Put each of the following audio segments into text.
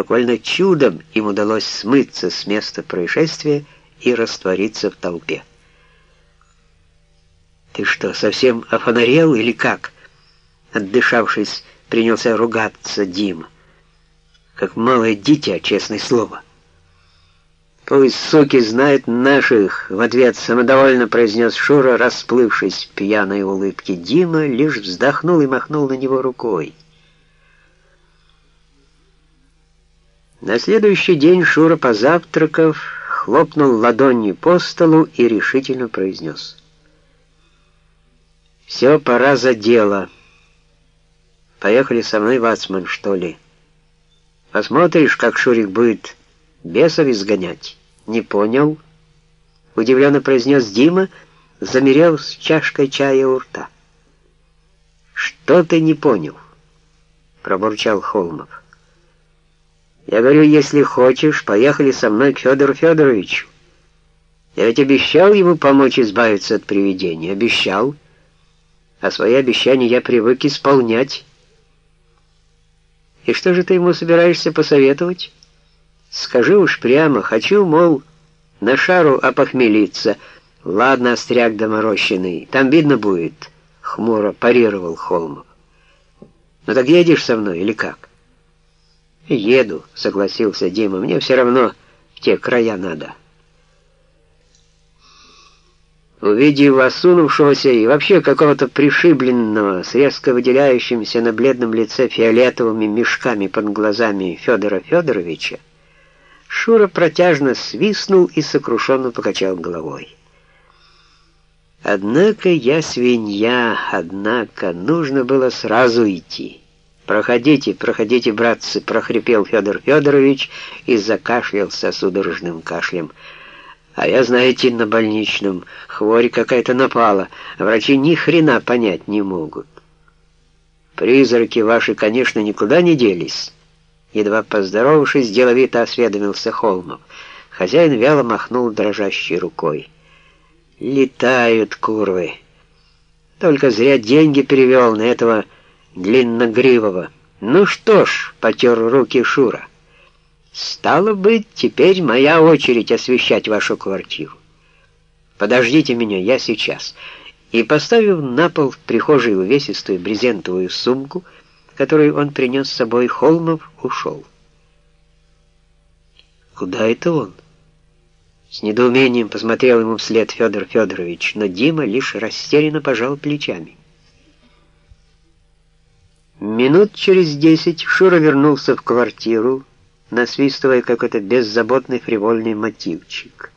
Буквально чудом им удалось смыться с места происшествия и раствориться в толпе. «Ты что, совсем офонарел или как?» Отдышавшись, принялся ругаться Дима. Как малое дитя, честное слово. «Пусть суки знают наших!» — в ответ самодовольно произнес Шура, расплывшись в пьяной улыбке. Дима лишь вздохнул и махнул на него рукой. На следующий день Шура, позавтракав, хлопнул ладонью по столу и решительно произнес. «Все, пора за дело. Поехали со мной, Вацман, что ли? Посмотришь, как Шурик будет бесов изгонять?» «Не понял?» — удивленно произнес Дима, замерев с чашкой чая у рта. «Что ты не понял?» — пробурчал Холмов. Я говорю, если хочешь, поехали со мной к Федору Федоровичу. Я ведь обещал ему помочь избавиться от привидений. Обещал. А свои обещания я привык исполнять. И что же ты ему собираешься посоветовать? Скажи уж прямо, хочу, мол, на шару опохмелиться. Ладно, остряк доморощенный, там видно будет, — хмуро парировал Холмов. Ну так едешь со мной или как? «Еду», — согласился Дима, — «мне все равно в те края надо». Увидев осунувшегося и вообще какого-то пришибленного, с резко выделяющимся на бледном лице фиолетовыми мешками под глазами Федора Федоровича, Шура протяжно свистнул и сокрушенно покачал головой. «Однако я свинья, однако нужно было сразу идти». «Проходите, проходите, братцы!» — прохрипел Федор Федорович и закашлялся судорожным кашлем. «А я, знаете, на больничном. Хворь какая-то напала. Врачи ни хрена понять не могут». «Призраки ваши, конечно, никуда не делись». Едва поздоровавшись, деловито осведомился Холмов. Хозяин вяло махнул дрожащей рукой. «Летают курвы. Только зря деньги перевел на этого длинногривого. «Ну что ж», — потер руки Шура, — «стало быть, теперь моя очередь освещать вашу квартиру. Подождите меня, я сейчас». И, поставив на пол в прихожей увесистую брезентовую сумку, которую он принес с собой, Холмов ушел. «Куда это он?» С недоумением посмотрел ему вслед Федор Федорович, но Дима лишь растерянно пожал плечами. Минут через десять Шура вернулся в квартиру, насвистывая какой-то беззаботный фривольный мотивчик.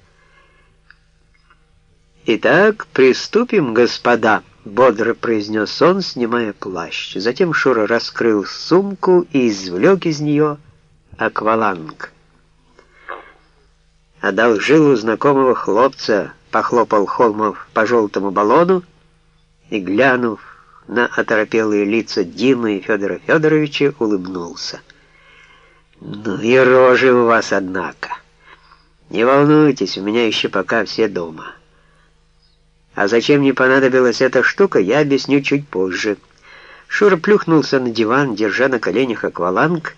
«Итак, приступим, господа», — бодро произнес он, снимая плащ. Затем Шура раскрыл сумку и извлек из нее акваланг. Одолжил у знакомого хлопца, похлопал Холмов по желтому баллону и, глянув на оторопелые лица Димы и Федора Федоровича улыбнулся. «Ну и рожи у вас, однако. Не волнуйтесь, у меня еще пока все дома. А зачем мне понадобилась эта штука, я объясню чуть позже». Шура плюхнулся на диван, держа на коленях акваланг,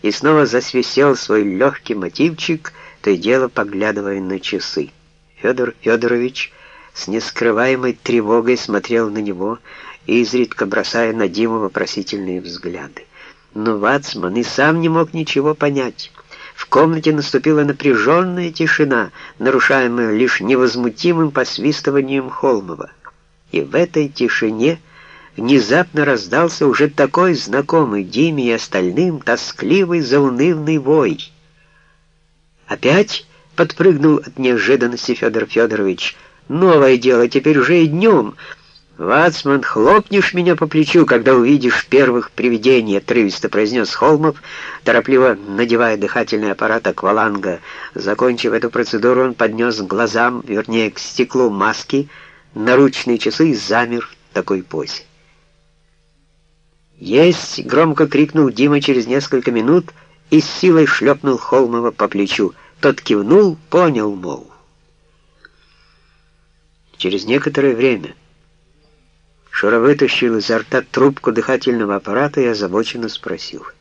и снова засвистел свой легкий мотивчик, то и дело поглядывая на часы. Федор Федорович с нескрываемой тревогой смотрел на него, изредка бросая на Диму вопросительные взгляды. Но Вацман и сам не мог ничего понять. В комнате наступила напряженная тишина, нарушаемая лишь невозмутимым посвистыванием Холмова. И в этой тишине внезапно раздался уже такой знакомый Диме и остальным тоскливый заунывный вой. «Опять?» — подпрыгнул от неожиданности Федор Федорович. «Новое дело, теперь уже и днем!» «Вацман, хлопнешь меня по плечу, когда увидишь первых привидений», — отрывисто произнес Холмов, торопливо надевая дыхательный аппарат акваланга. Закончив эту процедуру, он поднес к глазам, вернее, к стеклу маски, наручные часы и замер в такой позе. «Есть!» — громко крикнул Дима через несколько минут и с силой шлепнул Холмова по плечу. Тот кивнул, понял, мол. Через некоторое время Шура вытащил изо рта трубку дыхательного аппарата и озабоченно спросил —